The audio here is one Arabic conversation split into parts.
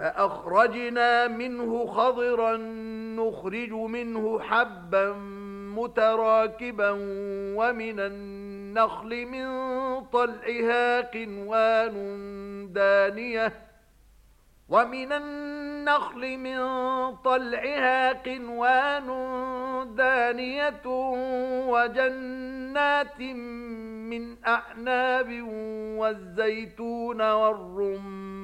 فأخرجنا منه خضرا نخرج منه حبا متراكبا ومن النخل من طلعها قنوان دانية ومن النخل من طلعها قنوان دانية وجنات من أعناب والزيتون والرمان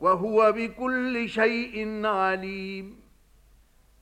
وهو بكل شيء عليم.